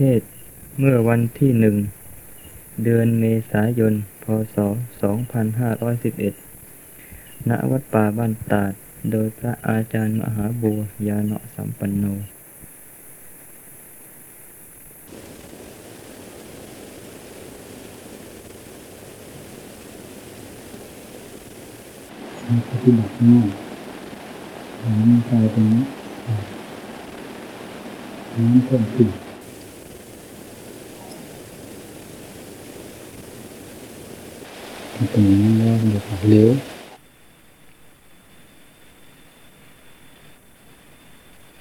ทศเมื่อวันที่หนึ่ง เดือนเมษายน พศ 2511 ณ วัดป่าบ้านตาด โดยพระอาจารย์มหาบัวยาเนาะสัมปันโนปฏิบัติง่ายมันกลายเป็นน้ำเพิ่มขึ้น เป็นอย่างนั้แล้วเดี๋ยวเลี้ยว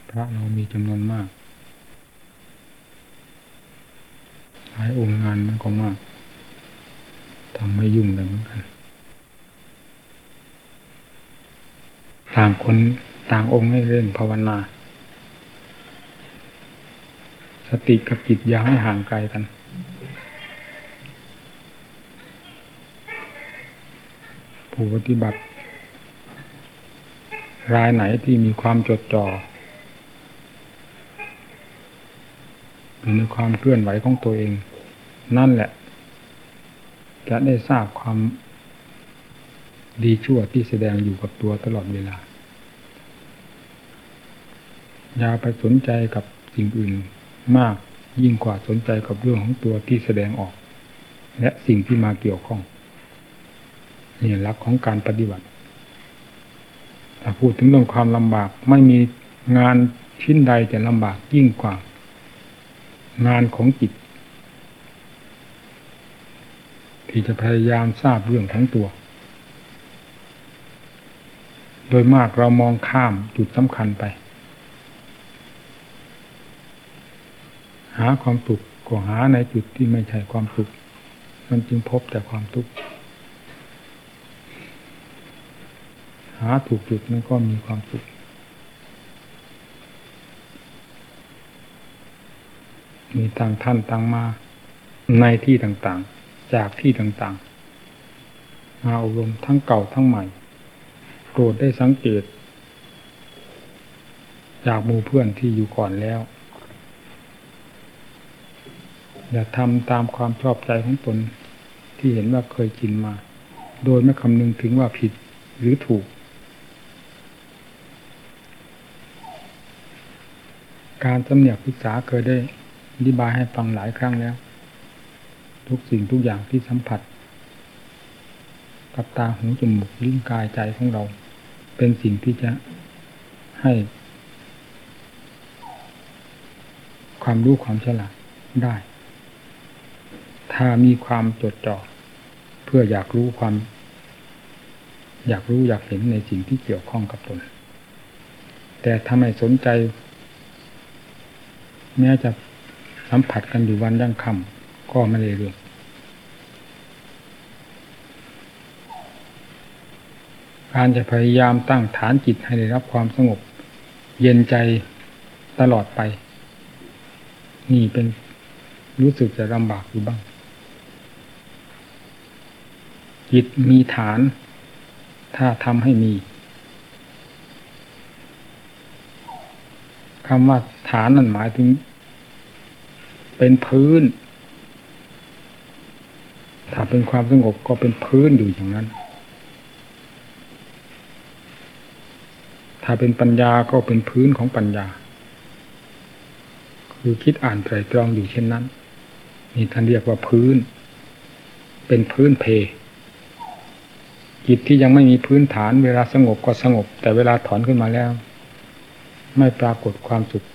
พระเรามีจำนวนมาก หลายองค์งานมันก็มากทำไม่ยุ่งเลยเหมือนกัน ต่างคนต่างองค์ให้เร่งภาวนา สติกับจิตอย่าให้ห่างไกลกัน ผู้ปฏิบัติ รายไหนที่มีความจดจ่ออยู่ในความเคลื่อนไหวของตัวเอง นั่นแหละ จะได้ทราบความดีชั่วที่แสดงอยู่กับตัวตลอดเวลา อย่าไปสนใจกับสิ่งอื่นมากยิ่งกว่าสนใจกับเรื่องของตัวที่แสดงออก และสิ่งที่มาเกี่ยวข้อง นี่หลักของการปฏิบัติถ้าพูดถึงเรื่องความลำบากไม่มีงานชิ้นใดจะลำบากยิ่งกว่า งานของจิตที่จะพยายามทราบเรื่องของตัว โดยมากเรามองข้ามจุดสำคัญไป หาความสุขก็หาในจุดที่ไม่ใช่ความสุข มันจึงพบแต่ความทุกข์ หาถูกจุดมันก็มีความสุขมีต่างท่านต่างมา ในที่ต่างๆ จากที่ต่างๆมาอบรมทั้งเก่าทั้งใหม่โปรดได้สังเกต จากมูเพื่อนที่อยู่ก่อนแล้ว อย่าทำตามความชอบใจของตนที่เห็นว่าเคยกินมา โดยไม่คำนึงถึงว่าผิดหรือถูก การสำเนียกศึกษาเคยได้อธิบายให้ฟังหลายครั้งแล้ว ทุกสิ่งทุกอย่างที่สัมผัส กับตาหูจมูกลิ้นกายใจของเรา เป็นสิ่งที่จะให้ ความรู้ความฉลาดได้ ถ้ามีความจดจ่อเพื่ออยากรู้ความ อยากรู้อยากเห็นในสิ่งที่เกี่ยวข้องกับตน แต่ถ้าไมสนใจ แม้จะสัมผัสกันอยู่วันยั่งค่ำก็ไม่เลยเรื่องการจะพยายามตั้งฐานจิตให้ได้รับความสงบ เย็นใจตลอดไป นี่เป็นรู้สึกจะลำบากอยู่บ้าง จิตมีฐาน ถ้าทำให้มีคำว่าฐานนั่นหมายถึง เป็นพื้น ถ้าเป็นความสงบก็เป็นพื้นอยู่อย่างนั้น ถ้าเป็นปัญญาก็เป็นพื้นของปัญญา คือคิดอ่านไตรตรองอยู่เช่นนั้น นี่ท่านเรียกว่าพื้น เป็นพื้นเพจิตที่ยังไม่มีพื้นฐานเวลาสงบก็สงบ แต่เวลาถอนขึ้นมาแล้ว ไม่ปรากฏความสุข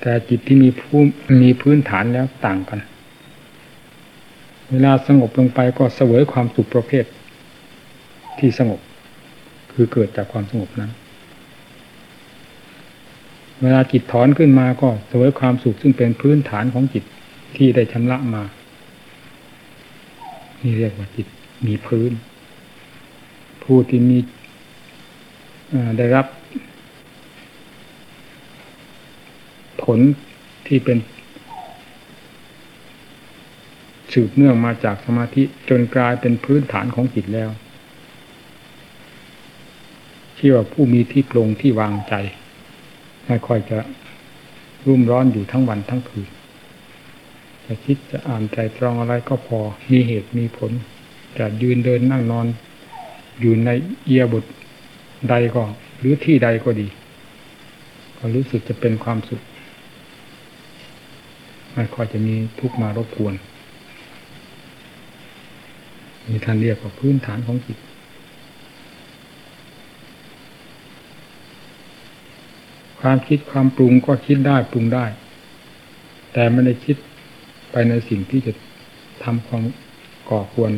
แต่จิตที่มีผู้มีพื้นฐานแล้วต่างกัน เวลาสงบลงไปก็เสวยความสุขประเภท ที่สงบ คือเกิดจากความสงบนั้น เวลาจิตถอนขึ้นมาก็เสวยความสุขซึ่งเป็นพื้นฐานของจิตที่ได้ชำระมา นี่เรียกว่าจิตมีพื้น ผู้ที่มีได้รับ ลที่เป็น สืบเนื่องมาจากสมาธิจนกลายเป็นพื้นฐานของจิตแล้วชื่ว่าผู้มีที่ปรงที่วางใจไม่ค่อยจะรุ่มร้อนอยู่ทั้งวันทั้งคืนจะคิดจะอ่านใจตรองอะไรก็พอ มีเหตุมีผล จะยืนเดินนั่งนอน อยู่ในเอียบทใดก็ หรือที่ใดก็ดี ก็รู้สึกจะเป็นความสุข ไม่ค่อยจะมีทุกมารบกวนมีท่านเรียกว่าพื้นฐานของจิต ความคิดความปรุงก็คิดได้ปรุงได้ แต่ไม่ได้คิดไปในสิ่งที่จะทำความก่อควร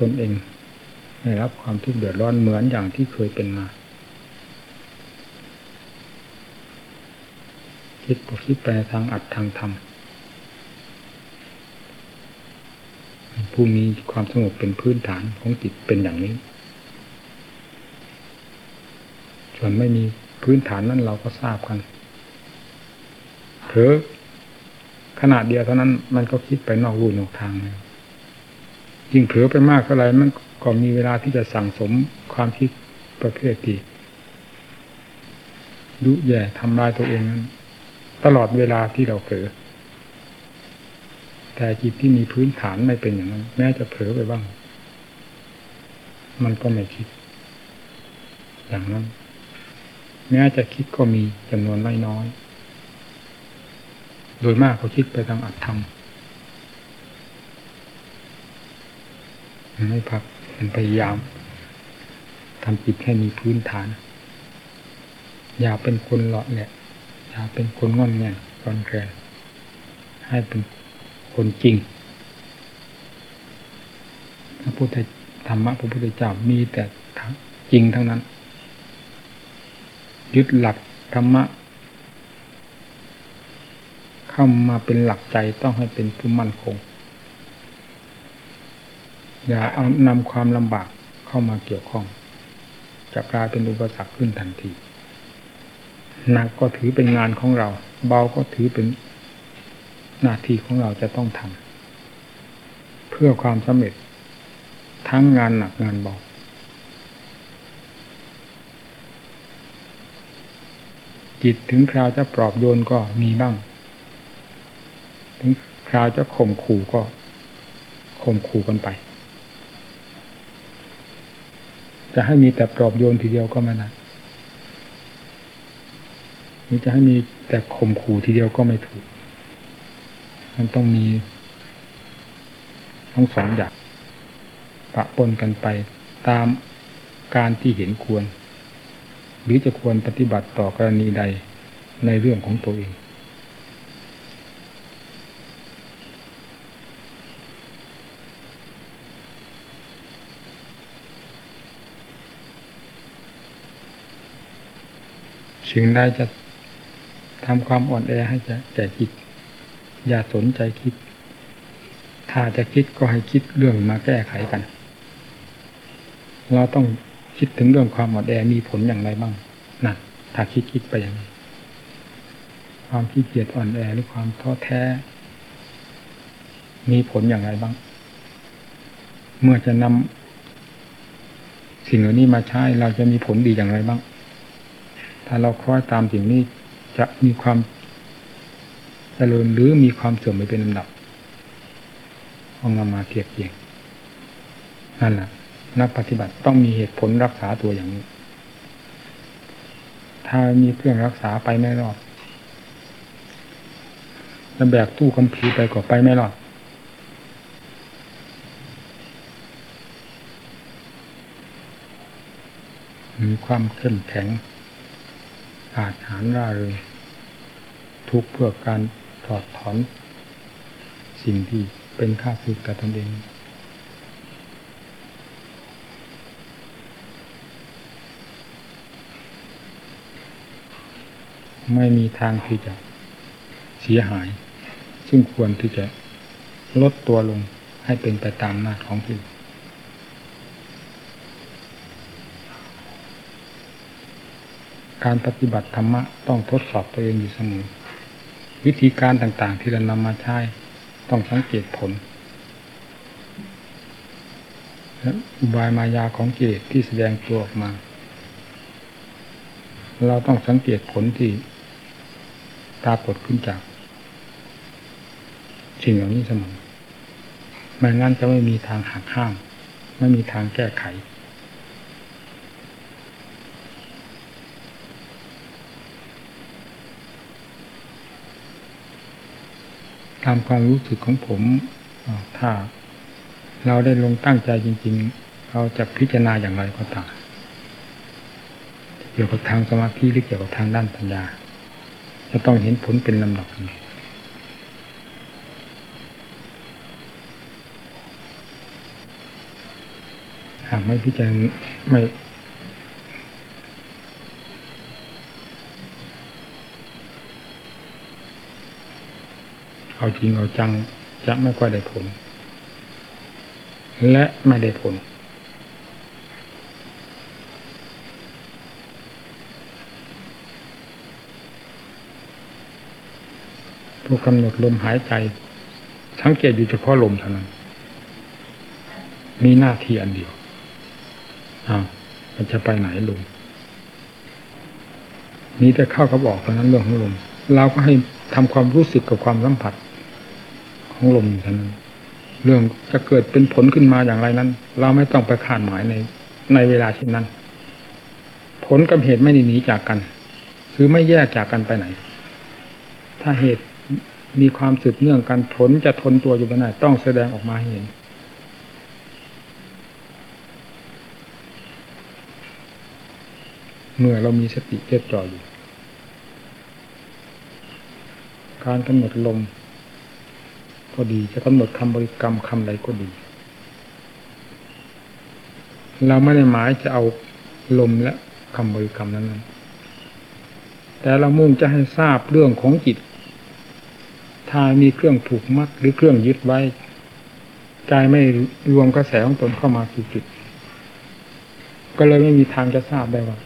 ตนเองให้รับความทุกข์เดือดร้อนเหมือนอย่างที่เคยเป็นมา คิดก็คิดไปทางอัดทางธรรมผู้มีความสงบเป็นพื้นฐานของจิตเป็นอย่างนี้ ส่วนไม่มีพื้นฐานนั้นเราก็ทราบกันเผลอขนาดเดียวเท่านั้นมันก็คิดไปนอกรูนอกทางเลยยิ่งเผลอไปมากเท่าไรมันก็มีเวลาที่จะสั่งสมความคิดประเภทที่ดุแย่ทำลายตัวเองนั้น ตลอดเวลาที่เราเผลอแต่จิตที่มีพื้นฐานไม่เป็นอย่างนั้น แม้จะเผลอไปบ้าง มันก็ไม่คิด อย่างนั้น แม้จะคิดก็มีจำนวนไม่น้อย โดยมากเขาคิดไปทางอัตธรรมไม่พักเป็นพยายามทำจิตให้มีพื้นฐาน อย่าเป็นคนหลอกเนี่ย อย่าเป็นคนงอนแงนกอนแกรให้เป็นคนจริง พระพุทธธรรมะพระพุทธเจ้ามีแต่จริงทั้งนั้น ยึดหลักธรรมะ เข้ามาเป็นหลักใจต้องให้เป็นผู้มั่นคง อย่าเอานำความลำบากเข้ามาเกี่ยวข้อง จะกลายเป็นอุปสรรคขึ้นทันที หนักก็ถือเป็นงานของเรา เบาก็ถือเป็นหน้าที่ของเราจะต้องทำเพื่อความสำเร็จ ทั้งงานหนักงานเบาจิตถึงคราวจะปลอบโยนก็มีบ้าง ถึงคราวจะข่มขู่ก็ข่มขู่กันไป จะให้มีแต่ปลอบโยนทีเดียวก็ไม่ ได้นี่จะให้มีแต่ข่มขู่ทีเดียวก็ไม่ถูก มันต้องมี ทั้งสองอย่างปะปนกันไปตามการที่เห็นควร หรือจะควรปฏิบัติต่อกรณีใดในเรื่องของตัวเองสิ่งใดจะ ทำความอ่อนแอให้จะแก่จิต อย่าสนใจคิด ถ้าจะคิดก็ให้คิดเรื่องมาแก้ไขกัน เราต้องคิดถึงเรื่องความอ่อนแอมีผลอย่างไรบ้างนั่นถ้าคิดคิดไปอย่างนี้ความขี้เกียจอ่อนแอหรือความท้อแท้ มีผลอย่างไรบ้าง เมื่อจะนำสิ่งเหล่านี้มาใช้เราจะมีผลดีอย่างไรบ้าง ถ้าเราคล้อยตามสิ่งนี้ จะมีความเจริญหรือมีความเสื่อมไปเป็นลำดับเอานำมาเทียบเทียงนั่นแหละนักปฏิบัติต้องมีเหตุผลรักษาตัวอย่างนี้ ถ้ามีเครื่องรักษาไปไม่รอดจะแบกตู้คำพีไปก็ไปไม่รอดมีความเข้มแข็ง อาจหารร่าเริงทุกเพื่อการถอดถอน สิ่งที่เป็นค่าศึกกับตนเองไม่มีทางที่จะเสียหาย ซึ่งควรที่จะลดตัวลงให้เป็นไปตามหน้าของที่ การปฏิบัติธรรมะต้องทดสอบตัวเองอยู่เสมอวิธีการต่างๆ ที่เรานำมาใช้ต้องสังเกตผลอุบายมายาของกิเลสที่แสดงตัวออกมา เราต้องสังเกตผลที่ปรากฏขึ้นจากสิ่งเหล่านี้เสมอไม่งั้นจะไม่มีทางหักห้าม ไม่มีทางแก้ไข ตามความรู้สึกของผมถ้าเราได้ลงตั้งใจจริง ๆ เราจะพิจารณาอย่างไรก็ตามเกี่ยวกับทางสมาธิหรือเกี่ยวกับทางด้านปัญญา จะต้องเห็นผลเป็นลำดับหากไม่พิจารณาไม่ เอาจริงเอาจังจะไม่ค่อยได้ผล และไม่ได้ผล ผู้กำหนดลมหายใจ สังเกตอยู่เฉพาะลมเท่านั้น มีหน้าที่อันเดียวอ้าวมันจะไปไหนลมนี้แต่เข้ากับออกเท่านั้นเรื่องของลมเราก็ให้ ทำความรู้สึกกับความสัมผัส ของลมเท่านั้นเรื่องจะเกิดเป็นผลขึ้นมาอย่างไรนั้น เราไม่ต้องไปคาดหมายในในเวลาเช่นนั้น ผลกับเหตุไม่ได้หนีจากกัน คือไม่แยกจากกันไปไหน ถ้าเหตุมีความสืบเนื่องกันผลจะทนตัวอยู่ไม่ได้ต้องแสดงออกมาเห็นเมื่อเรามีสติเจดจ่ออยู่ การกำหนดลมก็ดีจะกำหนดคำบริกรรมคำใดก็ดี เราไม่ได้หมายจะเอาลมและคำบริกรรมนั้นแต่เรามุ่งจะให้ทราบเรื่องของจิต ถ้ามีเครื่องผูกมัดหรือเครื่องยึดไว้ใจไม่รวมกระแสของตนเข้ามาสู่จิต ก็เลยไม่มีทางจะทราบได้ว่า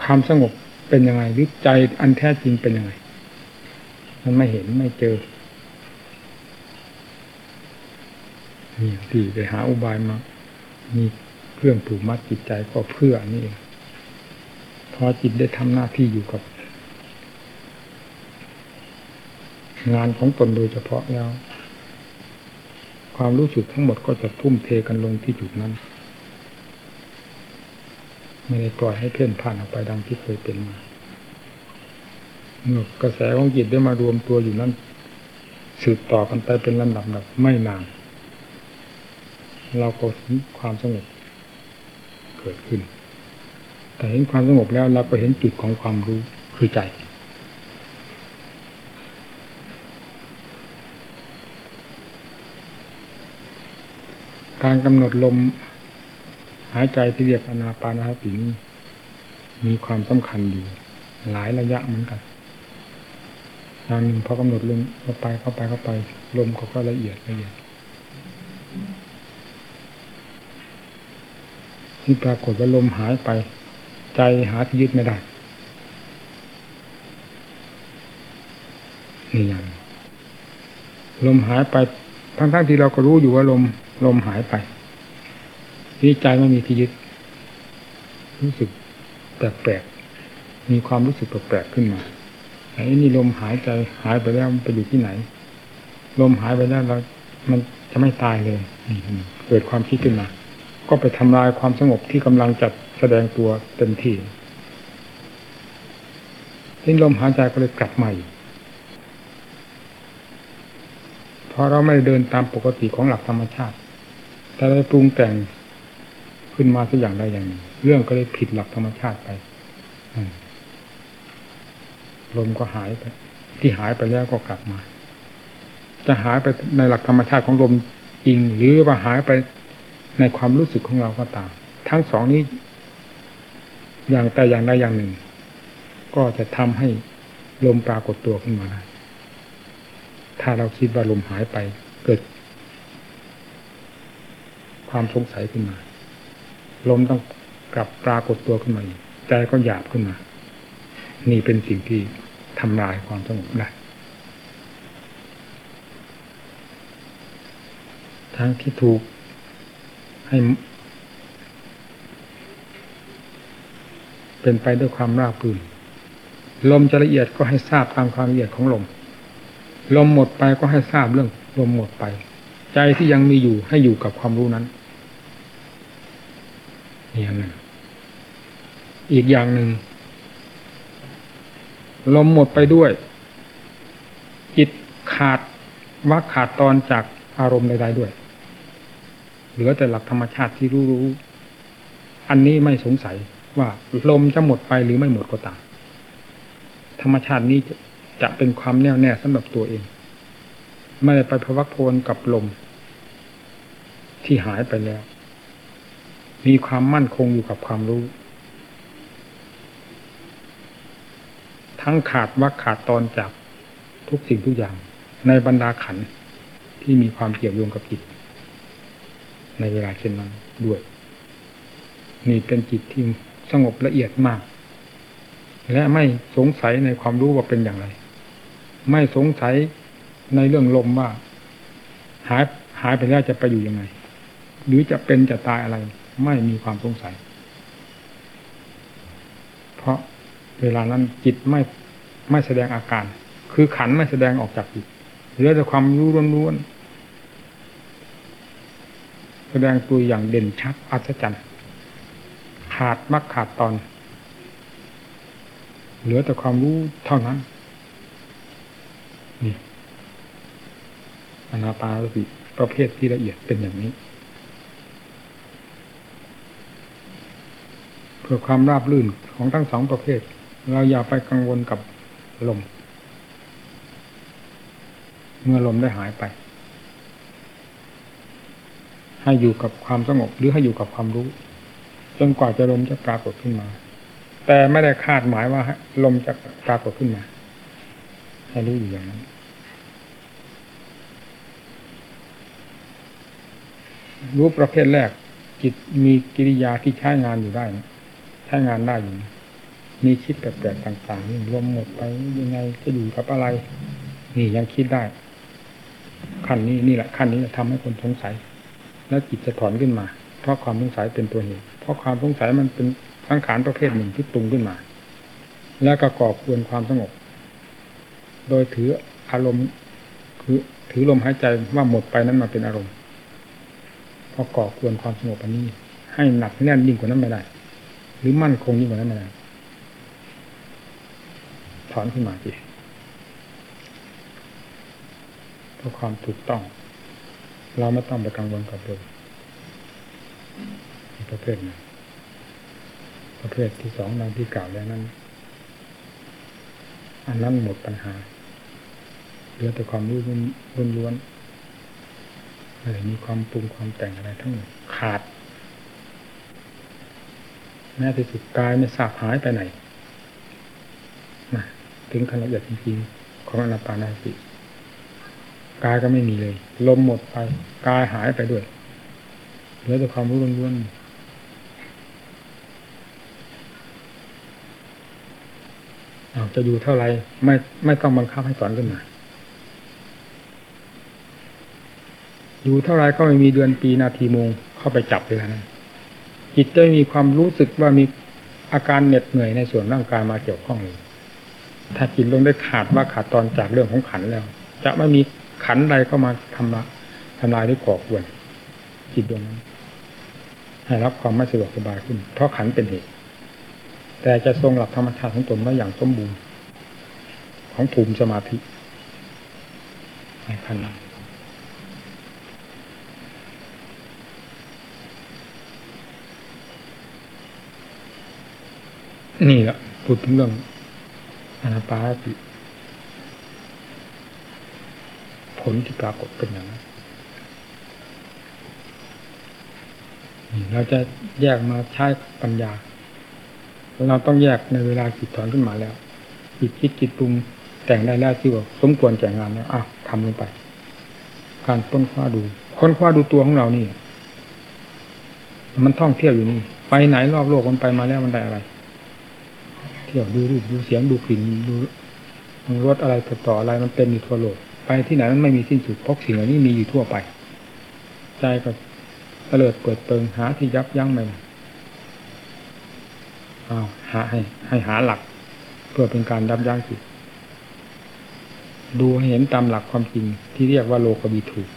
ความสงบเป็นยังไงหรือใจอันแท้จริงเป็นยังไง มันไม่เห็นไม่เจอนี่ที่ไปหาอุบายมามีเครื่องผูกมัดจิตใจก็เพื่อนี่เองพอจิตได้ทำหน้าที่อยู่กับ งานของตนโดยเฉพาะแล้วความรู้สึกทั้งหมดก็จะทุ่มเทกันลงที่จุดนั้น ไม่ได้ปล่อยให้เพ่นผ่านออกไปดังที่เคยเป็นมา กระแสของจิตได้มารวมตัวอยู่นั้น สืบต่อกันไปเป็นลำดับแบบไม่นานเราก็เห็นความสงบเกิดขึ้น แต่เห็นความสงบแล้วเราก็เห็นจุดของความรู้คือใจ การกำหนดลมหายใจที่เรียกอนาปานาสตินี้มีความสำคัญอยู่หลายระยะเหมือนกัน อย่างหนึ่งพอกำหนดลมเข้าไปเข้าไปเข้าไป ลมก็ก็ละเอียดละเอียดที่ปรากฏว่าลมหายไป ใจหาที่ยึดไม่ได้นี่อย่างลมหายไปทั้งๆที่เราก็รู้อยู่ว่าลมลมหายไปที่ใจไม่มีที่ยึด รู้สึกแปลกๆมีความรู้สึกแปลกๆขึ้นมา ไอ้นี่ลมหายใจหายไปแล้วมันไปอยู่ที่ไหน ลมหายไปแล้วเรา มันจะไม่ตายเลยเกิดความคิดขึ้นมา ก็ไปทำลายความสงบที่กำลังจัดแสดงตัวเต็มที่ทิ้งลมหายใจก็เลยกลับใหม่เพราะเราไม่เดินตามปกติของหลักธรรมชาติ แต่เราปรุงแต่งขึ้นมาสักอย่างใดอย่างหนึ่งเรื่องก็เลยผิดหลักธรรมชาติไป ลมก็หายไป ที่หายไปแล้วก็กลับมา จะหายไปในหลักธรรมชาติของลมจริงหรือว่าหายไปในความรู้สึกของเราก็ตาม ทั้งสองนี้ อย่างแต่อย่างใดอย่างหนึ่ง ก็จะทำให้ลมปรากฏตัวขึ้นมาได้ถ้าเราคิดว่าลมหายไปเกิด ความสงสัยขึ้นมา ลมต้องกลับปรากฏตัวขึ้นมาอีกใจก็หยาบขึ้นมา นี่เป็นสิ่งที่ ทำลายความสงบได้ทางที่ถูกให้เป็นไปด้วยความราบรื่นลมจะละเอียดก็ให้ทราบตามความละเอียดของลม ลมหมดไปก็ให้ทราบเรื่องลมหมดไป ใจที่ยังมีอยู่ให้อยู่กับความรู้นั้นอย่างหนึ่งอีกอย่างหนึ่ง ลมหมดไปด้วย จิตขาดว่าขาดตอนจากอารมณ์ใดๆด้วย เหลือแต่หลักธรรมชาติที่รู้รู้อันนี้ไม่สงสัยว่าลมจะหมดไปหรือไม่หมดก็ตามธรรมชาตินี้จะจะเป็นความแน่วแน่สำหรับตัวเอง ไม่ได้ไปพวักโพนกับลม ที่หายไปแล้ว มีความมั่นคงอยู่กับความรู้ ทั้งขาดว่าขาดตอนจากทุกสิ่งทุกอย่าง ในบรรดาขันที่มีความเกี่ยวโยงกับจิต ในเวลาเช่นนั้นด้วยนี่เป็นจิตที่สงบละเอียดมาก และไม่สงสัยในความรู้ว่าเป็นอย่างไร ไม่สงสัยในเรื่องลมว่า หายหายไปแล้วจะไปอยู่ยังไง หรือจะเป็นจะตายอะไร ไม่มีความสงสัย เพราะ เวลานั้นจิตไม่ไม่แสดงอาการ คือขันไม่แสดงออกจากจิตเหลือแต่ความรู้ล้วนๆแสดงตัวอย่างเด่นชัดอัศจรรย์ขาดมักขาดตอน เหลือแต่ความรู้เท่านั้น นี่อนาปาสติประเภทที่ละเอียดเป็นอย่างนี้ เพื่อความราบรื่นของทั้งสองประเภท เราอย่าไปกังวลกับลม เมื่อลมได้หายไป ให้อยู่กับความสงบหรือให้อยู่กับความรู้จนกว่าจะลมจะปรากฏขึ้นมา แต่ไม่ได้คาดหมายว่าลมจะปรากฏขึ้นมา ให้รู้อยู่อย่างนั้นรู้ประเภทแรกจิตมีกิริยาที่ใช้งานอยู่ได้ ใช้งานได้อยู่ มีคิดแปลกๆต่างๆนี่รวมหมดไปยังไงจะอยู่กับอะไร นี่ยังคิดได้ขั้นนี้นี่แหละขั้นนี้จะทำให้คนสงสัย แล้วจิตจะถอนขึ้นมา เพราะความสงสัยเป็นตัวเหตุเพราะความสงสัยมันเป็นสังขารประเภทหนึ่งที่ปรุงขึ้นมา แล้วก็ก่อควรความสงบ โดยถืออารมณ์คือถือลมหายใจว่าหมดไปนั้นมาเป็นอารมณ์พอก่อควรความสงบอันนี้ ให้หนักแน่นยิ่งกว่านั้นไม่ได้ หรือมั่นคงยิ่งกว่านั้นไม่ได้ ถอนขึ้นมาสิเพื่อความถูกต้อง เราไม่ต้องไปกังวลกับลมประเภทหนึ่งประเภทที่สองดังที่กล่าวแล้วนั้น อันนั้นหมดปัญหาเหลือแต่ความรู้ล้วนๆไม่มีความปรุงความแต่งอะไรทั้งหมดขาดแม้ที่สุดกายไม่ทราบหายไปไหน ถึงขนาดละเอียดจริงๆของอนาปานาสติกายก็ไม่มีเลย ลมหมดไปกายหายไปด้วยเหลือแต่ความรู้ล้วนๆจะอยู่เท่าไรไม่ไม่ต้องบังคับให้สอนขึ้นมาอยู่เท่าไรก็ไม่มีเดือนปีนาทีโมงเข้าไปจับเลยนะจิตจะมีความรู้สึกว่ามีอาการเหน็ดเหนื่อยในส่วนร่างกายมาเกี่ยวข้องเลย ถ้าจิตลงได้ขาดว่าขาดตอนจากเรื่องของขันแล้ว จะไม่มีขันใดเข้ามาทำละทำลายหรือก่อควรจิตดวงนั้นให้รับความไม่สะดวกสบายขึ้น เพราะขันเป็นเหตุ แต่จะทรงหลักธรรมชาติของตนไว้อย่างสมบูรณ์ของภูมิสมาธิในขณะนี่แหละพูดถึงเรื่อง อนาปาสติผลที่ปรากฏเป็นอย่างนั้นเราจะแยกมาใช้ปัญญา เราต้องแยกในเวลาจิตถอนขึ้นมาแล้วจิตคิดจิตปรุงแต่งได้แล้วที่ว่าสมควรแก่งานแล้วอะทำลงไป การค้นคว้าดู ค้นคว้าดูตัวของเรานี่ มันท่องเที่ยวอยู่นี่ ไปไหนรอบโลกมันไปมาแล้วมันได้อะไร ที่ยวดูรูปดูเสียงดูกลิ่นดูรสอะไรต่ออะไรมันเป็นอยู่ทั่วโลกไปที่ไหนมันไม่มีสิ้นสุดเพราะสิ่งเหล่านี้มีอยู่ทั่วไปใจก็เตลิดเปิดเปิงหาที่ยับยั้งไม่เอาหาให้ ให้หาหลัก เพื่อเป็นการดับยั้งจิตดูให้เห็นตามหลักความจริงที่เรียกว่าโลกบีถูก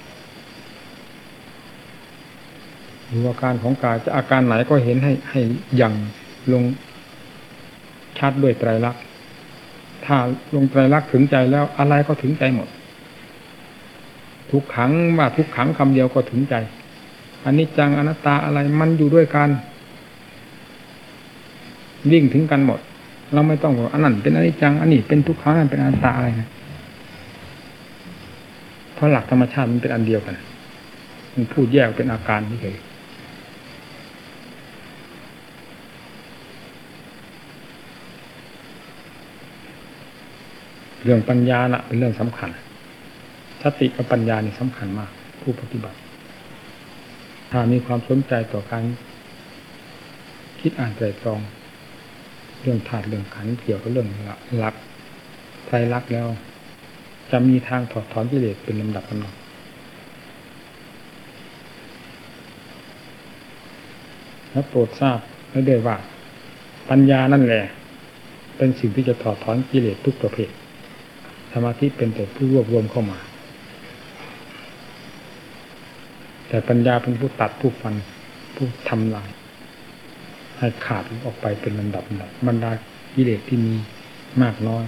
ดูอาการของกายจะอาการไหนก็เห็นให้ให้ยังลง ชัดด้วยไตรลักษณ์ถ้าลงไตรลักษณ์ถึงใจแล้วอะไรก็ถึงใจหมด ทุกขังว่าทุกขังคำเดียวก็ถึงใจอันนี้จังอนัตตาอะไรมันอยู่ด้วยกันวิ่งถึงกันหมด เราไม่ต้องบอกอันนั้นเป็นอนิจจังอันนี้เป็นทุกขังอันเป็นอนัตตาอะไรนะเพราะหลักธรรมชาติมันเป็นอันเดียวกันมันพูดแยกเป็นอาการนี่เลย เรื่องปัญญาน่ะเป็นเรื่องสำคัญสติกับปัญญานี่สำคัญมาก ผู้ปฏิบัติ ถ้ามีความสนใจต่อการคิดอ่านใจตรองเรื่องธาตุเรื่องขันเกี่ยวกับเรื่องหลักไตรลักแล้ว จะมีทางถอดถอนกิเลสเป็นลำดับลำดับและโปรดทราบและด้ว่า ปัญญานั่นแหละ เป็นสิ่งที่จะถอดถอนกิเลสทุกประเภท สมาธิเป็นแต่ผู้รวบรวมเข้ามา แต่ปัญญาเป็นผู้ตัดผู้ฟันผู้ทำลายให้ขาดออกไปเป็นลำดับลำดับบรรดากิเลสที่มีมากน้อย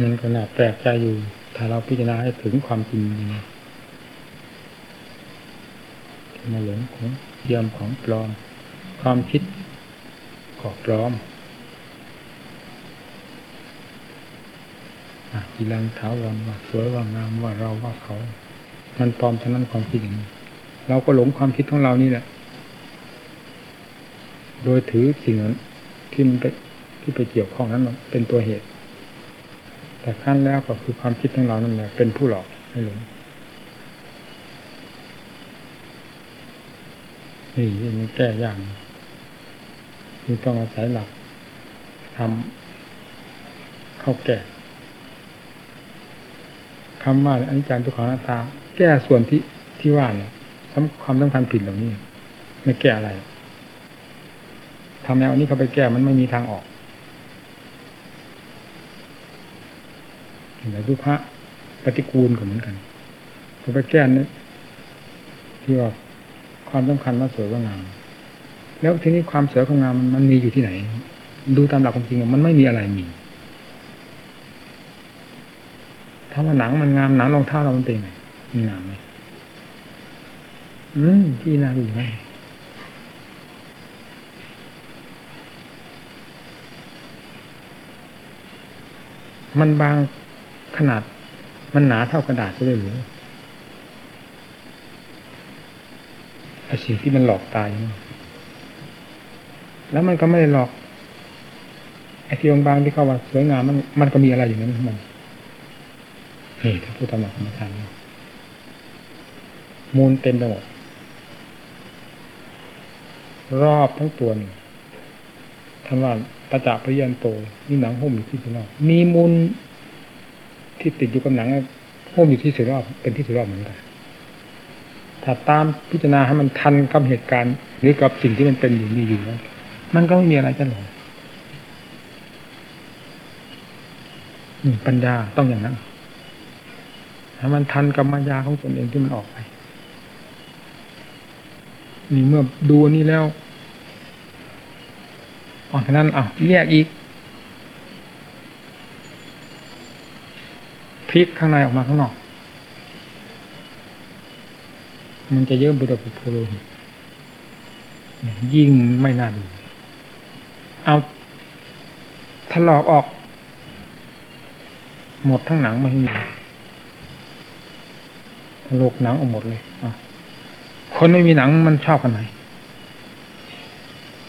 มันก็น่าแปลกใจอยู่ ถ้าเราพิจารณาให้ถึงความจริงจริ มาหลงของเยี่ยมของปลอม ความคิดก็ปลอมกีรังเท้าวันว่าสวยว่างามว่าเราว่าเขา มันปลอมฉะนั้นความคิดอย่างนี้เราก็หลงความคิดของเรานี่แหละ โดยถือสิ่งนั้นที่มันไปที่ไปเกี่ยวข้องนั้นเป็นตัวเหตุ แต่ขั้นแล้วก็คือความคิดของเรานั่นแหละเป็นผู้หลอกให้หลง นี่มันแก้ยากคือต้องอาศัยหลักทำเข้าแก่คำว่าอนิจจังทุกขังหน้าตา แก้ส่วนที่ที่ว่าเนี่ยความสำคัญผิดเหล่านี้ ไม่แก้อะไรทำแนวนี้เขาไปแก้มันไม่มีทางออกแต่รูปพระปฏิกูลก็เหมือนกันเขาไปแก้นี่ที่ว่า ความสำคัญว่าสวยว่างาม แล้วทีนี้ความสวยของงามมันมีอยู่ที่ไหน ดูตามหลักความจริงมันไม่มีอะไรมี ถ้าว่าหนังมันงามหนังรองเท้าเรามันเป็นไงมีงามไหมอืมที่น่าดูไหมมันบางขนาดมันหนาเท่ากระดาษก็ได้หรือไอ สิ่งที่มันหลอกตาย แล้วมันก็ไม่ได้หลอกไอ้ที่บางที่เขาว่าสวยงามมันมันก็มีอะไรอยู่นั้นมันนี่ถ้าพูดตามหลักธรรมชาติมูลเต็มไปหมดรอบทั้งตัวนี่ท่านว่าตาจักพยันโตนี่หนังหุ้มอยู่ที่สุดรอบมีมูลที่ติดอยู่กับหนังหุ้มอยู่ที่สุดรอบเป็นที่สุดรอบเหมือนกัน ถ้าตามพิจารณาให้มันทันกับเหตุการณ์หรือกับสิ่งที่มันเป็นอยู่มีอยู่นั้นมันก็ไม่มีอะไรจะหลงปัญญาต้องอย่างนั้นให้มันทันกับมายาของตนเองที่มันออกไปนี่เมื่อดูนี่แล้วออกจากนั้นอะแยกอีกพลิกข้างในออกมาข้างนอก มันจะเยอะบุตรโพโลยิ่งไม่น่าดูเอาถลอกออก หมดทั้งหนังไม่มีถลกหนังออกหมดเลยคนไม่มีหนังมันชอบกันไหน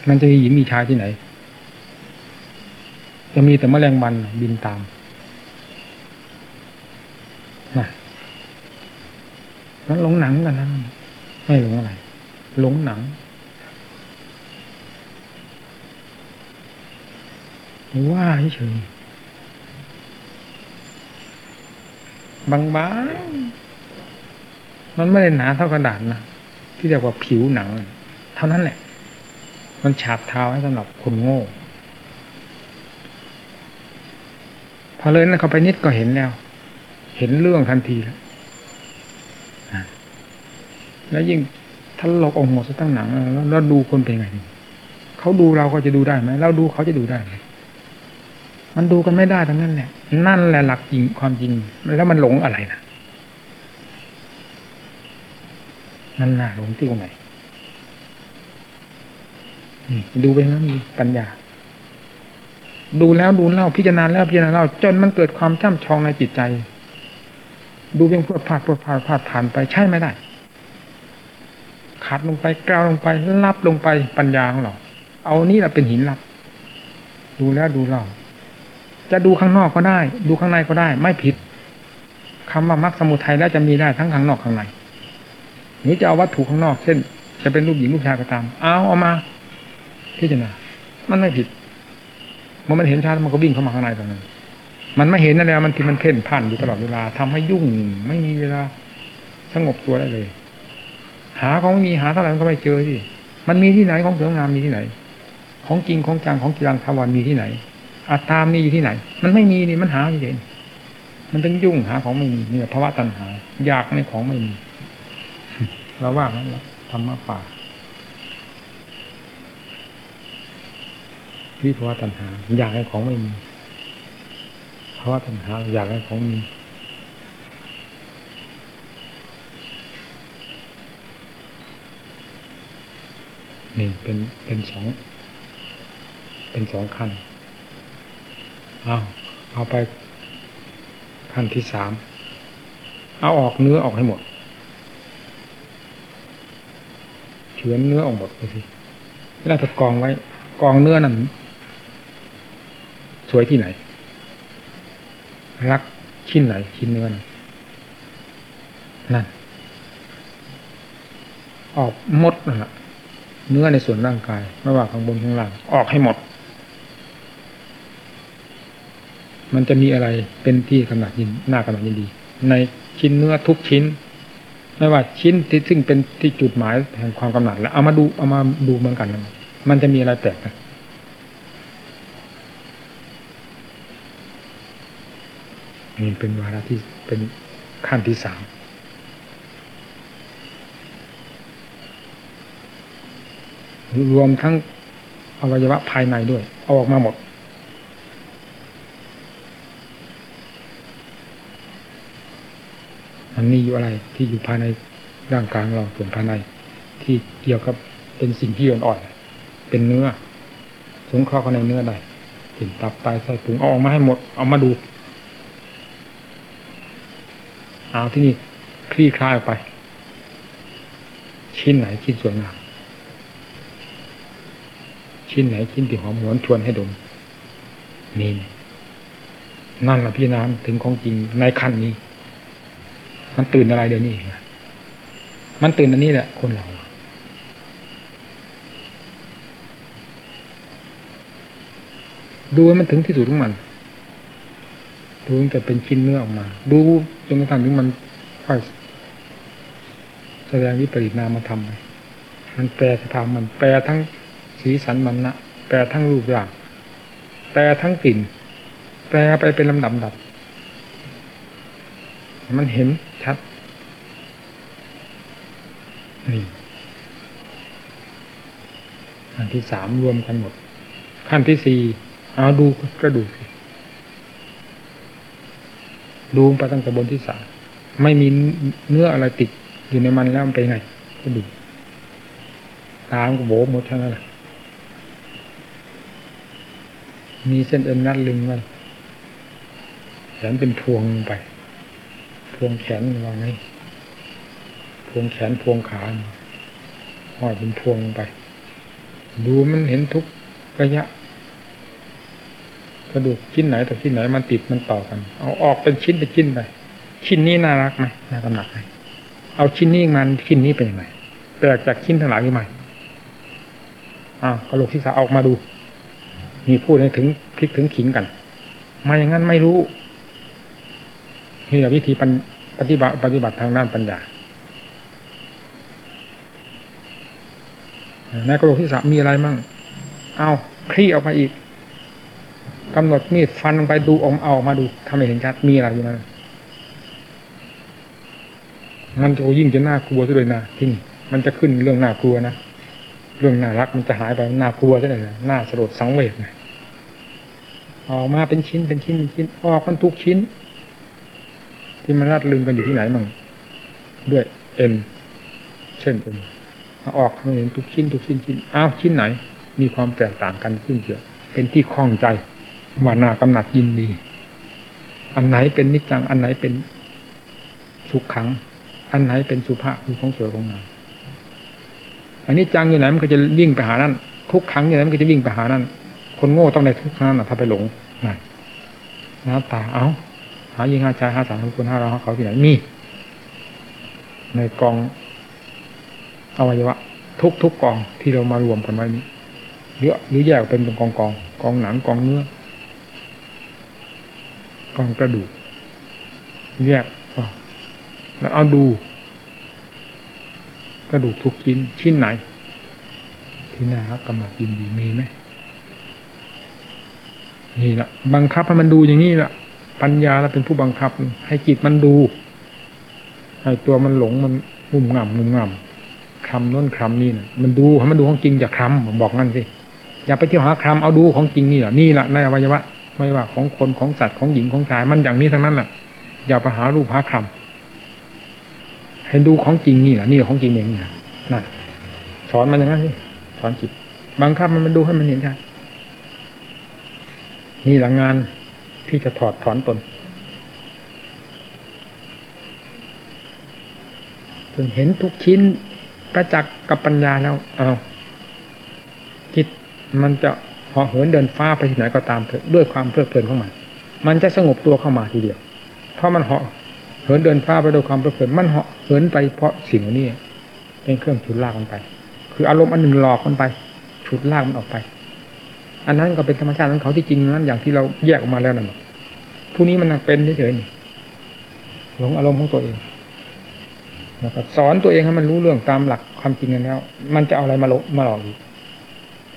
มันจะมีหญิงมีชายที่ไหน จะมีแต่แมลงวันบินตามนะ นั้นหลงหนังกันนะไม่หลงอะไรหลงหนังว่าเฉยบางๆมันไม่ได้หนาเท่ากระดาษนะที่เรียกว่าผิวหนัง เท่านั้นแหละ มันฉาบเท้าให้สำหรับคนโง่ พอเลยนั้นเข้าไปนิดก็เห็นแล้ว เห็นเรื่องทันทีแล้ว แล้วยิ่งถ้าเราองค์หมดซะตั้งหนังแล้วดูคนเป็นไงเขาดูเราก็จะดูได้ไหมเราดูเขาจะดูได้ไหมมันดูกันไม่ได้ทั้งนั้นแหละ นั่นแหละหลักจริงความจริง แล้วมันหลงอะไรนะนั่นน่ะหลงที่ตรงไหนดูไปนั้นมีปัญญา ดูแล้วดูเล่าพิจารณาแล้วพิจารณาเล่าจนมันเกิดความจ้ำชองในจิตใจ ดูเพียงพวดพลาดพวดพลาดพลาดผ่านไปใช่ไม่ได้ ขาดลงไปกล้าวลงไปรับลงไปปัญญาของเรา เอานี่แหละเป็นหินรับ ดูแล้วดูเล่าจะดูข้างนอกก็ได้ ดูข้างในก็ได้ ไม่ผิดคำว่ามรรคสมุทัยแล้วจะมีได้ทั้งข้างนอกข้างในนี้จะเอาวัตถุข้างนอก เช่น จะเป็นรูปหญิงรูปชายก็ตาม เอาเอามาพิจารณามันไม่ผิดเมื่อมันเห็นชัดมันก็วิ่งเข้ามาข้างในตรงนั้น มันไม่เห็นนั่นแหละมันที่มันเพ่นพ่านอยู่ตลอดเวลาทำให้ยุ่ง ไม่มีเวลาสงบตัวได้เลย หาของไม่มีหาเท่าไหร่มันก็ไม่เจอสิมันมีที่ไหนของเสืองามมีที่ไหน ของจริงของจังของกีรังทวันมีที่ไหนอัตตามีอยู่ที่ไหน มันไม่มีนี่มันหาอยู่เองมันต้องยุ่งหาของไม่มีเนี่ยภาวะตัณหา อยากในของไม่มี เราว่างั้นแหละธรรมะป่าวิภาวะตัณหา อยากให้ของไม่มีภาวะตัณหา อยากให้ของมี นี่เป็นเป็นสองเป็นสองขั้นเอาเอาไปขั้นที่สามเอาออกเนื้อออกให้หมดเฉือนเนื้อออกหมดไปสิแล้วจะกองไว้ กองเนื้อนั่นสวยที่ไหน รักชิ้นไหนชิ้นเนื้อนั่นนั่นออกหมดนั่นแหละ เนื้อในส่วนร่างกายไม่ว่าข้างบนข้างล่างออกให้หมด มันจะมีอะไรเป็นที่กำหนัดยินหน้ากำหนัดยินดี ในชิ้นเนื้อทุกชิ้น ไม่ว่าชิ้นที่ซึ่งเป็นที่จุดหมายแห่งความกำหนัดแล้วเอามาดูเอามาดูเหมือนกัน มันจะมีอะไรแปลกนะนี่เป็นวาระที่เป็นขั้นที่สาม รวมทั้งอวัยวะภายในด้วยเอาออกมาหมด มันมีอยู่อะไรที่อยู่ภายในร่างกายของเราส่วนภายใน ที่เกี่ยวกับเป็นสิ่งที่อ่อนๆเป็นเนื้อสงเคราะห์เข้าในเนื้อได้ถึงตับไตไส้พุงเอาออกมาให้หมด เอามาดูเอาที่นี่คลี่คลายออกไป ชิ้นไหนชิ้นสวยงาม ชิ้นไหนชิ้นที่หอมหวนชวนให้ดมนี่นั่นแหละพี่น้ำถึงของจริงในขั้นนี้ มันตื่นอะไรเดี๋ยวนี้มันตื่นอันนี้แหละ คนเราดูมันถึงที่สุดของมัน ดูแต่เป็นชิ้นเนื้อออกมา ดูจนกระทั่งที่มันค่อยแสดงวิปริตนามธรรมไปมันแปลสภาพมันแปลทั้ง สีสันมันนะแปลทั้งรูปร่างแปลทั้งกลิ่น แปลไปเป็นลำดับดับ มันเห็นชัดนี่ขั้นที่สามรวมกันหมด ขั้นที่สี่เอาดูก็ดูสิดูไปตั้งแต่บนที่สามไม่มีเนื้ออะไรติดอยู่ในมันแล้วมันไปไงก็ดูตามก็โบหมดทั้งนั้นแหละ มีเส้นเอ็นนัดลึงไว้แขนเป็นพวงไป พวงแขนวางไงพวงแขนพวงขาห้อยเป็นพวงไป ดูมันเห็นทุกระยะกระดูกชิ้นไหนต่อชิ้นไหนมันติดมันต่อกัน เอาออกเป็นชิ้นเป็นชิ้นไป ชิ้นนี้น่ารักไหมน่ากำหนัดไหมเอาชิ้นนี้มันชิ้นนี้เป็นยังไงแปลกจากชิ้นทั้งหลายหรือไม่อ้ากระโหลกที่สาออกมาดู มีพูดให้ถึงพลิกถึงขิงกัน มาอย่างนั้นไม่รู้นี่แหละวิธีปฏิบัติปฏิบัติทางด้านปัญญาในกระโหลกที่สามมีอะไรมั่ง เอาคลี่ออกมาอีกกำหนดมีดฟันลงไปดูอมเอามาดูทำให้เห็นชัดมีอะไรอยู่นั่นมันจะยิ่งจะน่ากลัวซะเลยนะที่นี่มันจะขึ้นเรื่องน่ากลัวนะ เรื่องน่ารักมันจะหายไปน่ากลัวซะเลยนะน่าสลดสังเวชออกมาเป็นชิ้นเป็นชิ้นเป็นชิ้นออกมันทุกชิ้น ที่มันรัดลึงกันอยู่ที่ไหนมั่งด้วยเอ็นเช่นเอ็นออกมาเห็นทุกชิ้นทุกชิ้นชิ้นอ้าวชิ้นไหน มีความแตกต่างกันขึ้นเยอะเป็นที่คล้องใจว่าน่ากำหนัดยินดีอันไหนเป็นนิจังอันไหนเป็นสุขขัง อันไหนเป็นสุภาพคือของสวยของงาม อันนี้จังอยู่ไหนมันก็จะวิ่งไปหานั่นทุกครั้งอยู่ไหนมันก็จะวิ่งไปหานั่นคนโง่ต้องในทุกครั้งนะถ้าไปหลงนั่นหน้าตาเอาหายิงห้าชายหาสามคนห้าเราหาเขาที่ไหนมีในกองอวัยวะ ทุกทุกกองที่เรามารวมกันไว้นี้หรือหรือแยกเป็นเป็นกองกองกองหนังกองเนื้อกองกระดูกแยกแล้วเอาดู ระดูกทุกชิ้นชิ้นไหน ที่น่ารักกำลังยินดีมีไหมนี่แหละบังคับให้มันดูอย่างนี้แหละปัญญาเราเป็นผู้บังคับ ให้จิตมันดู ให้ตัวมันหลงมันงุ่มง่ำงุ่มง่ำคำน้นคำนี่นะมันดูให้มันดูของจริงอย่าคำผมบอกงั้นสิอย่าไปเที่ยวหาคำเอาดูของจริงนี่แหละนี่แหละในอวัยวะไม่ว่าของคนของสัตว์ของหญิงของชายมันอย่างนี้ทั้งนั้นแหละอย่าไปหารูปหาคำ ให้ดูของจริงนี่แหละนี่ของจริงเองนะนั่นสอนมันอย่างนั้นสิสอนจิตบังคับมันมันดูให้มันเห็นชัดนี่แหละงานที่จะถอดถอนตนจนเห็นทุกชิ้นประจักษ์กับปัญญาแล้วเอาจิตมันจะหาะเหินเดินฟ้าไปที่ไหนก็ตามเถอะด้วยความเพลิดเพลินของมัน มันจะสงบตัวเข้ามาทีเดียว เพราะมันเหาะ เหินเดินฟ้าไปด้วยความเพลิดเพลินมันเหาะเหินไปเพราะสิ่งนี้เป็นเครื่องฉุดลากมันไป คืออารมณ์อันหนึ่งหลอกมันไปฉุดลากมันออกไป อันนั้นก็เป็นธรรมชาติของเขาที่จริงนั้นอย่างที่เราแยกออกมาแล้วนั่นผู้นี้มันเป็นเฉยๆหลงอารมณ์ของตัวเองนะครับสอนตัวเองให้มันรู้เรื่องตามหลักความจริงกันแล้ว มันจะเอาอะไรมาหลอกมาหลอกอีก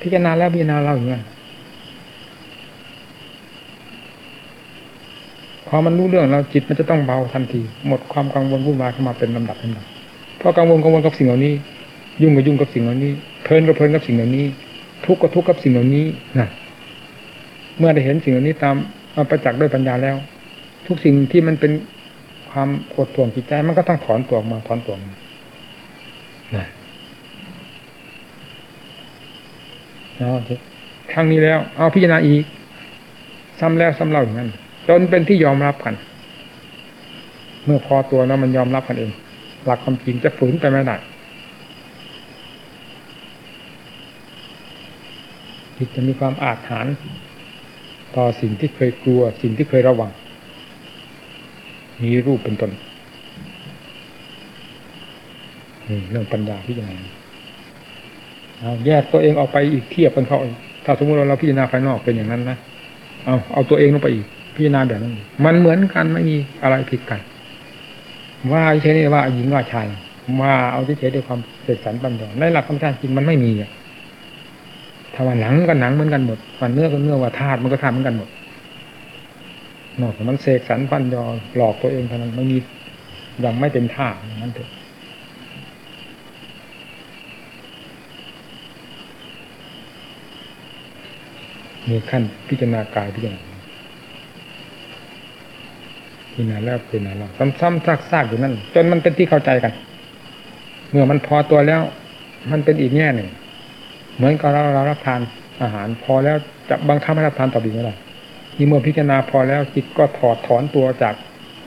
พิจารณาแล้วพิจารณาเล่าอย่างนี้ พอมันรู้เรื่องเราจิตมันจะต้องเบาทันที หมดความกังวลวุ่นวายเข้ามาเป็นลำดับลำดับเพราะกังวลกังวลกับสิ่งเหล่านี้ ยุ่งกับยุ่งกับสิ่งเหล่านี้ เพลินกับเพลินกับสิ่งเหล่านี้ ทุกข์กับทุกข์กับสิ่งเหล่านี้นะเมื่อได้เห็นสิ่งเหล่านี้ตามมาประจักษ์ด้วยปัญญาแล้ว ทุกสิ่งที่มันเป็นความกดท่วงจิตใจมันก็ต้องถอนตัวออกมาถอนตัวมานะเอาครั้งนี้แล้ว เอาพิจารณาอีกซ้ำแล้วซ้ำเล่าอย่างนั้น จนเป็นที่ยอมรับกัน เมื่อพอตัวแล้วมันยอมรับกันเอง หลักความจริงจะฝืนไปไม่ได้จิตจะมีความอาถรรพ์ต่อสิ่งที่เคยกลัว สิ่งที่เคยระวัง มีรูปเป็นตนนี่เรื่องปัญญาพิจารณาเอาแยกตัวเองออกไปอีกเทียบกันเขาถ้าสมมติเราเราพิจารณาภายนอกเป็นอย่างนั้นนะเอาเอาตัวเองลงไปอีก พิจารณาแบบนั้นมันเหมือนกันไม่มีอะไรผิดกัน ว่าเฉยๆว่าหญิงว่าชายว่าเอาเฉยๆด้วยความเสกสรรปัญญาในหลักธรรมชาติจริงมันไม่มีอะถ้าว่าหนังก็หนังเหมือนกันหมดว่าเนื้อก็เนื้อว่าธาตุมันก็ธาตุเหมือนกันหมดนอกจากมันเสกสรรปัญญาหลอกตัวเองเท่านั้นไม่มียังไม่เป็นธาตุนั้นเถอะมีขั้นพิจารณากายพิจารณา พิจารณาแล้วพิจารณาแล้วซ้ำๆซากๆอยู่นั่นจนมันเป็นที่เข้าใจกัน เมื่อมันพอตัวแล้ว มันเป็นอีกแง่หนึ่ง เหมือนกับเราเรารับทานอาหารพอแล้วจะบังคับให้รับทานต่อไปไม่ได้นี่เมื่อพิจารณาพอแล้วจิตก็ถอดถอนตัวจาก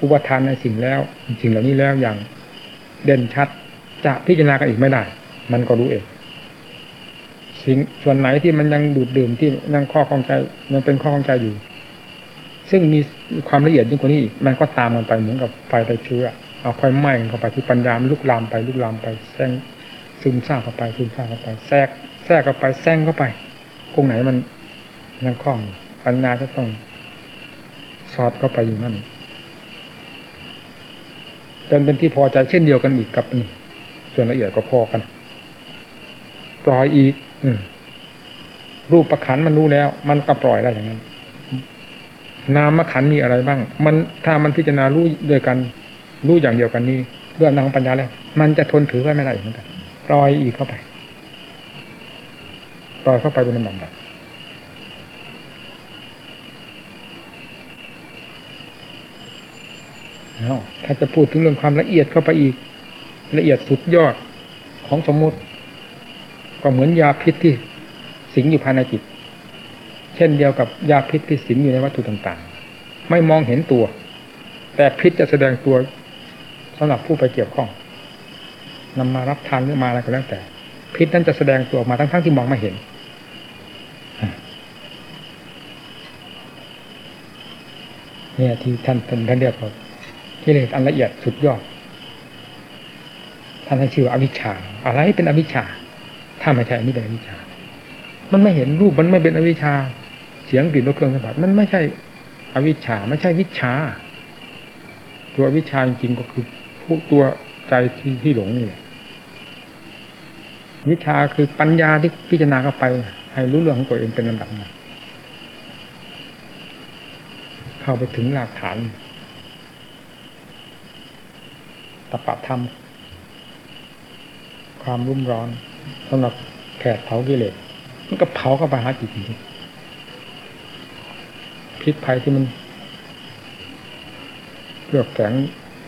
อุปทานในสิ่งแล้ว สิ่งเหล่านี้แล้วอย่างเด่นชัดจะพิจารณากันอีกไม่ได้ มันก็รู้เองสิ่งส่วนไหนที่มันยังดูดดื่มที่ยังข้อข้องใจยังเป็นข้อข้องใจอยู่ ซึ่งมีความละเอียดยิ่งกว่านี้อีกมันก็ตามมันไปเหมือนกับไฟไปเชื้อเอาไฟไหม้เข้าไปที่ปัญญามลุกลามไปลุกลามไปแซงซึมซาบเข้าไปซึมซาบเข้าไปแทรกแทรกเข้าไปแซงเข้าไปตรงไหนมันยังคล้องปัญญาจะต้องสอดเข้าไปอยู่นั่นจนเป็นที่พอใจเช่นเดียวกันอีกกับนี่ส่วนละเอียดก็พอกันปล่อยอีก อืรูปประขันมันรู้แล้ว มันก็ปล่อยได้อย่างนั้น นามขันมีอะไรบ้าง มันถ้ามันพิจารณารู้ด้วยกันรู้อย่างเดียวกันนี้ด้วยอำนาจของปัญญาแล้ว มันจะทนถือไว้ไม่ได้เหมือนกันปล่อยอีกเข้าไปปล่อยเข้าไปเป็นลำดับเอาถ้าจะพูดถึงเรื่องความละเอียดเข้าไปอีก ละเอียดสุดยอดของสมมติ ก็เหมือนยาพิษที่สิงอยู่ภายในจิต เช่นเดียวกับยาพิษที่สิงอยู่ในวัตถุต่างๆ ไม่มองเห็นตัว แต่พิษจะแสดงตัวสำหรับผู้ไปเกี่ยวข้องนำมารับทานหรือมาอะไรก็แล้วแต่ พิษนั้นจะแสดงตัวออกมาทั้งๆที่มองไม่เห็นเนี่ยที่ท่านท่านเรียกว่ากิเลสอันละเอียดสุดยอดท่านให้ชื่อว่าอวิชชา อะไรเป็นอวิชชา ถ้าไม่ใช่อันนี้เป็นอวิชชา มันไม่เห็นรูปมันไม่เป็นอวิชชา เสียงกลิ่นรสเครื่องสัมผัสมันไม่ใช่ อวิชชาไม่ใช่วิชา ตัววิชาจริงๆก็คือผู้ตัวใจที่ที่หลงนี่แหละวิชาคือปัญญาที่พิจารณาเข้าไป ให้รู้เรื่องของตัวเองเป็นลำดับเข้าไปถึงหลักฐานตปะธรรม ความรุ่มร้อนสำหรับแผดเผากิเลสมันก็เผาเข้าไปหาจิตจริง พิษภัยที่มันเลือกแสง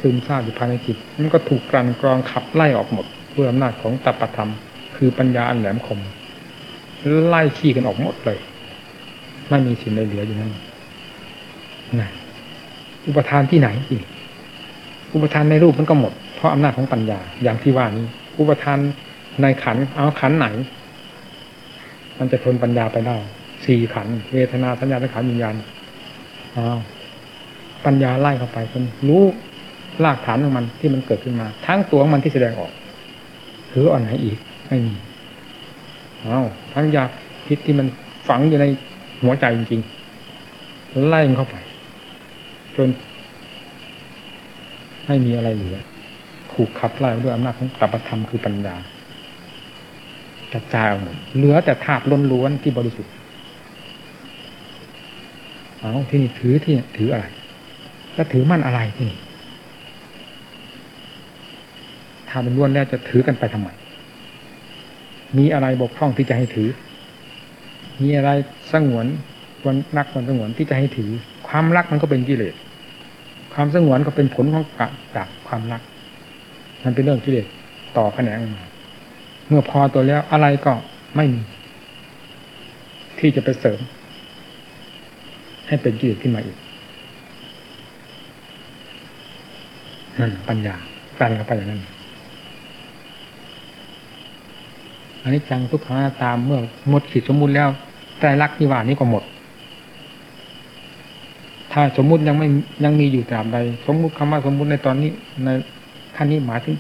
ซึมซาบอยู่ภายในจิตมันก็ถูกกลั่นกรองขับไล่ออกหมดด้วยอำนาจของตปะธรรม คือปัญญาอันแหลมคม ไล่ขี้กันออกหมดเลย ไม่มีสิ่งใดเหลืออยู่นั่นนะอุปทานที่ไหนอีกอุปทานในรูปมันก็หมดเพราะอำนาจของปัญญาอย่างที่ว่านี้ อุปทานในขันเอาขันไหน มันจะทนปัญญาไปได้สี่ขัน เวทนาสัญญาสังขารวิญญาณ ปัญญาไล่เข้าไปจนรู้รากฐานของมันที่มันเกิดขึ้นมา ทั้งตัวของมันที่แสดงออกหรืออ่อนไหนอีกไม่มีอ้าวทั้งยาพิษที่มันฝังอยู่ในหัวใจจริงๆไล่เข้าไป จน ไม่มีอะไรเหลือถูกขับไล่ด้วยอำนาจของตปธรรมคือปัญญากระจายออกหมดเหลือแต่ธาตุล้วนๆที่บริสุทธิ์ เอาที่นี่ถือที่ถืออะไรแล้วถือมั่นอะไรที่นี่ถ้าเป็นล้วนแล้วจะถือกันไปทำไมมีอะไรบกพร่องที่จะให้ถือ มีอะไรสงวนวันรักวันสงวนที่จะให้ถือ ความรักมันก็เป็นกิเลส ความสงวนก็เป็นผลของจากความรัก มันเป็นเรื่องกิเลสต่อแขนงมาเมื่อพอตัวแล้วอะไรก็ไม่มี ที่จะไปเสริม ให้เป็นกิเลสขึ้นมาอีกนั่นปัญญาการเข้าไปอย่างนั้นอันนี้จังทุกขังตามเมื่อหมดขีดสมมุติแล้วแต่รักที่ว่านี้ก็หมด ถ้าสมมุติยังไม่ยังมีอยู่ตราบใด สมมุติคำว่าสมมุติในตอนนี้ ในขั้นนี้หมายถึง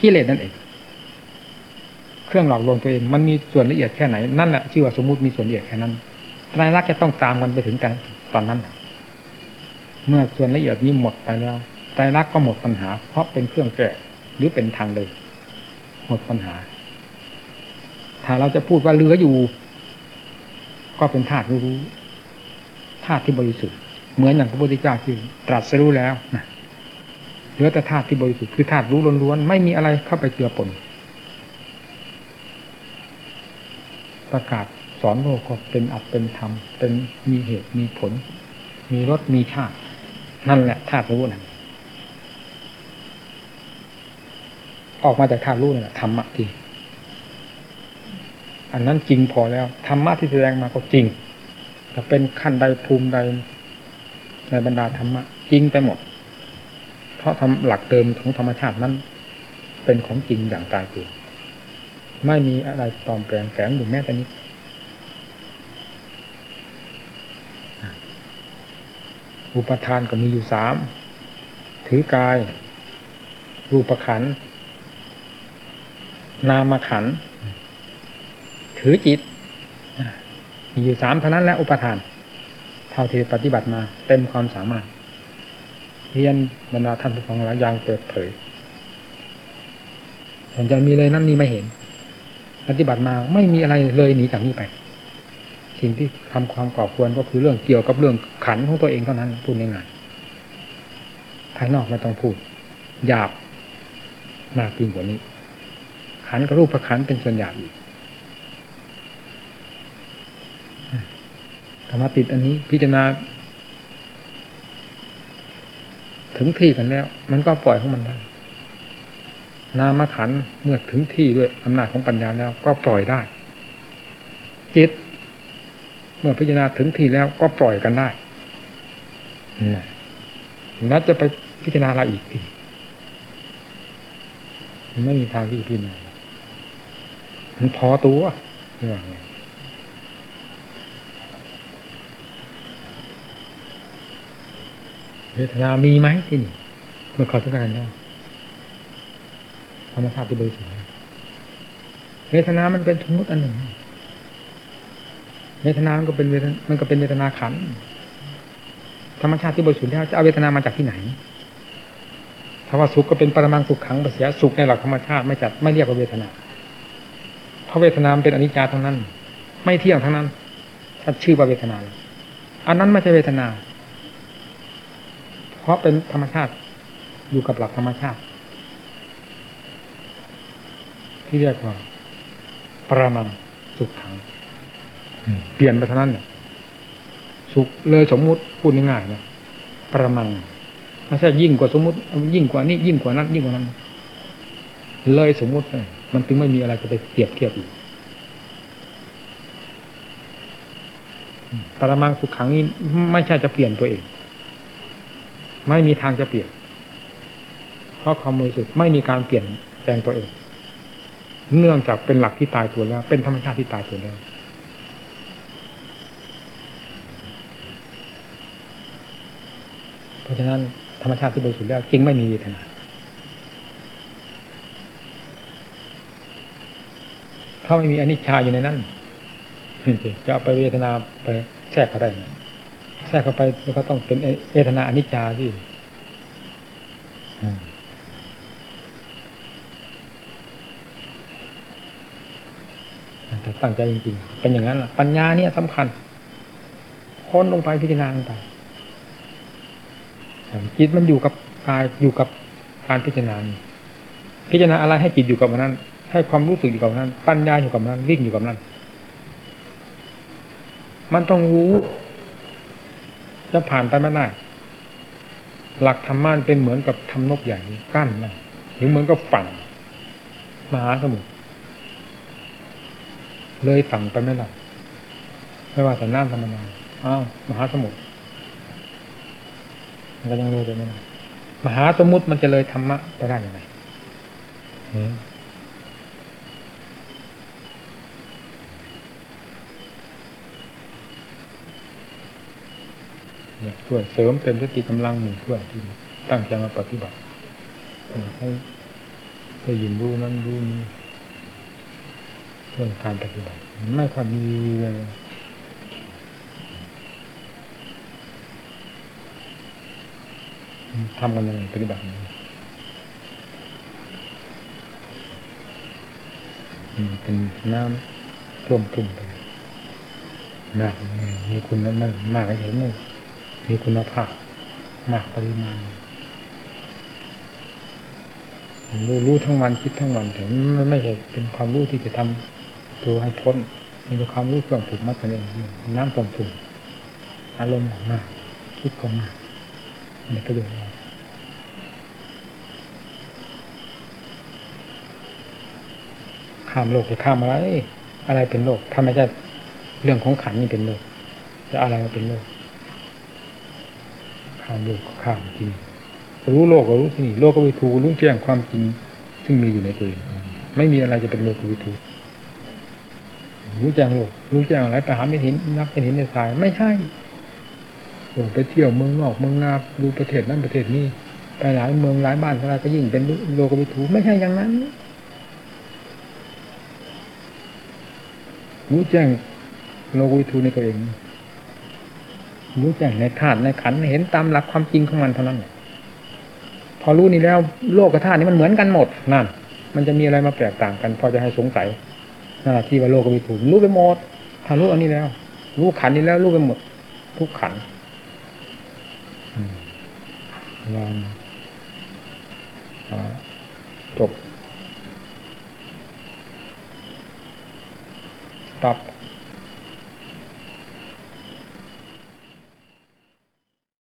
กิเลสนั่นเอง เครื่องหลอกลวงตัวเอง มันมีส่วนละเอียดแค่ไหน นั่นแหละชื่อว่าสมมุติมีส่วนละเอียดแค่นั้น ไตรลักจะต้องตามกันไปถึงกันตอนนั้น เมื่อส่วนละเอียดนี้หมดไปแล้วไตรลักก็หมดปัญหา เพราะเป็นเครื่องแก้หรือเป็นทางเลยหมดปัญหา ถ้าเราจะพูดว่าเหลืออยู่ ก็เป็นธาตุรู้ธาตุที่บริสุทธิ์เหมือนอย่างพระพุทธเจ้าที่ตรัสรู้แล้วนะเหลือแต่ธาตุที่บริสุทธิ์คือธาตุรู้ล้วนๆไม่มีอะไรเข้าไปเจือปนประกาศ สอนโลกก็เป็นอัตเป็นธรรม เป็นมีเหตุมีผล มีรสมีชาติ นั่นแหละธาตุรู้นั่นออกมาจากธาตุรู้นั่นแหละธรรมะที่อันนั้นจริงพอแล้วธรรมะที่แสดงมาก็จริงจะเป็นขั้นใดภูมิใดในบรรดาธรรมะจริงไปหมด เพราะทำหลักเดิมของธรรมชาตินั้น เป็นของจริงอย่างตายตัวไม่มีอะไรปลอมแปลงแฝงอยู่แม้แต่นิด อุปทานก็มีอยู่สาม ถือกาย รูปขัน นามขัน ถือจิต มีอยู่สามเท่านั้นและอุปทาน เท่าที่ปฏิบัติมาเต็มความสามารถ เรียนบรรดาท่านผู้ฟังหลายอย่างเปิดเผยสนใจมีเลยนั่นนี่ไม่เห็น ปฏิบัติมาไม่มีอะไรเลยหนีจากนี้ไป สิ่งที่ทำความก่อควรก็คือเรื่องเกี่ยวกับเรื่องขันของตัวเองเท่านั้นพูดง่ายๆภายนอกไม่ต้องพูดหยาบมากยิ่งกว่านี้ ขันกับรูปประขันเป็นส่วนหยาบอีกธรรมติดอันนี้พิจารณา ถึงที่กันแล้ว มันก็ปล่อยของมันได้นามขันเมื่อถึงที่ด้วยอำนาจของปัญญาแล้วก็ปล่อยได้จิต เมื่อพิจารณาถึงที่แล้วก็ปล่อยกันได้นัดจะไปพิจารณาอะไรอีกทีมันไม่มีทางที่พิจารณามันพอตัวนี่ว่าไงเวทนามีไหมที่นี่เมื่อเขาต้องการได้ธรรมชาติที่บริสุทธิ์เวทนามันเป็นสมมติอันหนึ่ง เวทนามันก็เป็นเวทมันก็เป็นเวทนาขันธ์ธรรมชาติที่บริสุทธิ์แล้วจะเอาเวทนามาจากที่ไหนถ้าว่าสุขก็เป็นปรมังสุขขังปเสียสุขในหลักธรรมชาติไม่จัดไม่เรียกว่าเวทนา เพราะเวทนาเป็นอนิจจาทั้งนั้น ไม่เที่ยงทั้งนั้นถ้าชื่อว่าเวทนา อันนั้นไม่ใช่เวทนา เพราะเป็นธรรมชาติอยู่กับหลักธรรมชาติ ที่เรียกว่าปรมังสุขขัง เปลี่ยนไปเท่านั้นสุขเลยสมมุติพูดง่ายๆนะปรมังไม่ใช่ยิ่งกว่าสมมุติ ยิ่งกว่านี้ยิ่งกว่านั้นยิ่งกว่านั้น เลยสมมุติมันถึงไม่มีอะไรจะไปเปรียบเทียบอีกปรมังสุขขังนี้ไม่ใช่จะเปลี่ยนตัวเอง ไม่มีทางจะเปลี่ยน เพราะความบริสุทธิ์ไม่มีการเปลี่ยนแปลงตัวเอง เนื่องจากเป็นหลักที่ตายตัวแล้ว เป็นธรรมชาติที่ตายตัวแล้ว เพราะฉะนั้นธรรมชาติที่บริสุทธิ์แล้วจริงไม่มีเวทนาถ้าไม่มีอนิจจาอยู่ในนั้นจะเอาไปเวทนาไปแทรกเขาได้แทรกเข้าไปแล้วก็ต้องเป็นเวทนาอนิจจาที่แต่ตั้งใจจริงๆ เป็นอย่างนั้นล่ะ ปัญญาเนี่ยสำคัญ ค้นลงไปพิจารณาลงไป จิตมันอยู่กับกายอยู่กับการพิจารณาพิจารณาอะไรให้จิตอยู่กับมันนั้น ให้ความรู้สึกอยู่กับนั้น ปัญญาอยู่กับนั้นวิ่งอยู่กับนั้น มันต้องรู้ จะผ่านไปไม่ได้หลักธรรมะเป็นเหมือนกับทำนกใหญ่กั้นนะหรือเหมือนกับฝั่งมหาสมุทรเลยฝั่งไปไม่ได้ไม่ว่าแต่น้ำธรรมดาอ้าวมหาสมุทร มันก็ยังรู้ไปไม่ได้มหาสมุติมันจะเลยธรรมะไปได้ยังไงเนี่ยช่วยเสริมเต็มสติกำลังหนึ่งช่วยที่ตั้งใจมาปฏิบัติให้ได้ยินรู้นั้นรู้นี้เรื่องการปฏิบัติไม่ค่อยมีเลย ทำกันยังไงปฏิบัติเป็นน้ำท่วมทุ่มไปมากมีคุณมากมากเห็นไหมมีคุณภาพมากปริมาณรู้รู้ทั้งวันคิดทั้งวันแต่มันไม่ใช่เป็นความรู้ที่จะทำตัวให้พ้นมันเป็นความรู้เครื่องถูกมัดกันเองน้ำท่วมทุ่มอารมณ์มากคิดก็มาก ในประโยชน์ข้ามโลกจะข้ามอะไรอะไรเป็นโลก ถ้าไม่ใช่เรื่องของขันนี่เป็นโลก จะอะไรมาเป็นโลก ข้ามโลกข้ามจริง รู้โลกก็รู้ที่นี่โลกก็วิทูรู้แจ้งความจริง ซึ่งมีอยู่ในตัวเองไม่มีอะไรจะเป็นโลกวิทูรู้แจ้งโลกรู้แจ้งอะไรไปหาไม่เห็นนักเป็นเห็นในสาย ไม่ใช่ ไปเที่ยวเมืองนอกเมืองนาดูประเทศนั้นประเทศนี้ไปหลายเมืองหลายบ้านอะไรก็ยิ่งเป็นโลกวิถูไม่ใช่อย่างนั้นรู้แจ้งโลกวิถูในตัวเองรู้แจ้งในธาตุในขันเห็นตามหลักความจริงของมันเท่านั้นพอรู้นี่แล้วโลกกับธาตุนี้มันเหมือนกันหมดนั่นมันจะมีอะไรมาแตกต่างกัน พอจะให้สงสัยนั่นแหละที่ว่าโลกก็มีถูรู้ไปหมดถ้ารู้อันนี้แล้ว รู้ขันนี้แล้วรู้ไปหมดทุกขัน วานจบ ตับ